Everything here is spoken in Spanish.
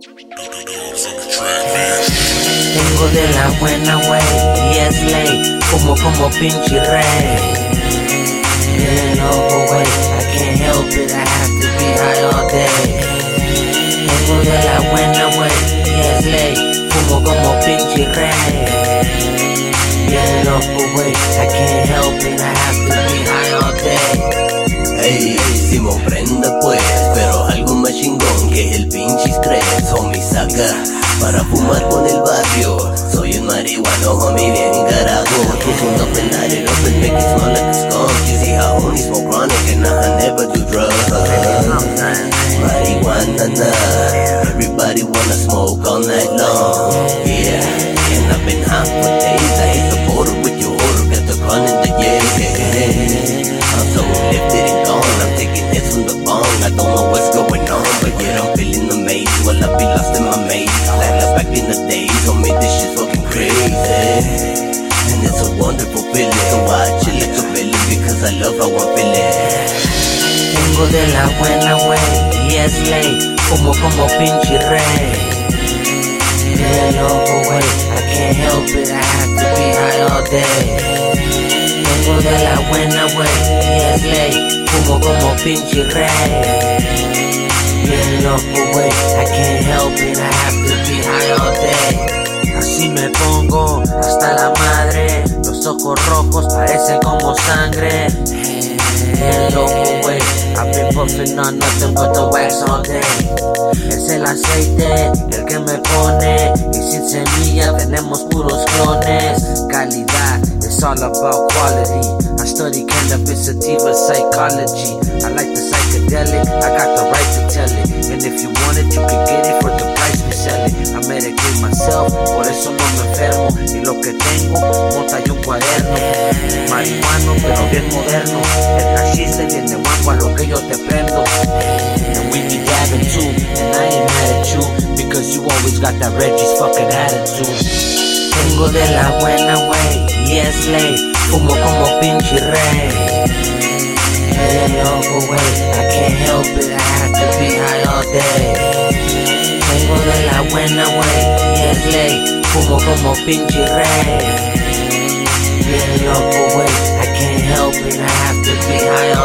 Tengo de la buena, wey, y es ley, como como pinche rey. Getting overweight, I can't help it, I have to be high all day. Tengo de la buena, wey, y es ley, como como pinche rey. Getting overweight, I can't help it, I have to be high all day. Ey, Simón, prenda pues. Saca para fumar con el barrio. Soy un marihuano, homie, bien encarado. Cooking up and light it up and make it smell like a skunk. You see how homies smoke chronic and I never do drugs. Marijuana, nah. Everybody wanna smoke all night long. Yeah, and I've been hot for days. I hit the border with your order, got the run in the yeah. I'm so lifted and gone. I'm taking hits from the bong. I don't know what's going on, but yet I'm feeling amazed. Will I be lost in my the days, homie, this shit's fucking crazy. And it's a wonderful feeling. So I chill like a villain because I love how I'm feeling. Vengo de la buena way y es ley, como como pinche rey. Feeling loco way, I can't help it, I have to be high all day. Vengo de la buena way y es ley, como como pinche rey. Feeling loco way, I can't help it, I have ojos rojos parecen como sangre. Bien loco, wey. I've been puffing on nothing but the wax all day. Es el aceite el que me pone. Y sin semilla tenemos puros clones. Calidad, it's all about quality. I study cannabis sativa psychology. I like the psychedelic, I got the right to tell it. And if you want it, you can get it medicate myself, por eso no me enfermo. Y lo que tengo, monta y un cuaderno. Marihuano, pero bien moderno. El hashish le viene guapo a lo que yo te prendo. And we be dabbing too, and I ain't mad at you. Because you always got that Reggie's fucking attitude. Vengo de la buena way y es ley, fumo como pinche rey. Feeling loco I can't help it, I have to be high all day. buena, güey. Y es ley, fumo como pinche rey. Bien loco, güey. I can't help it, I have to be high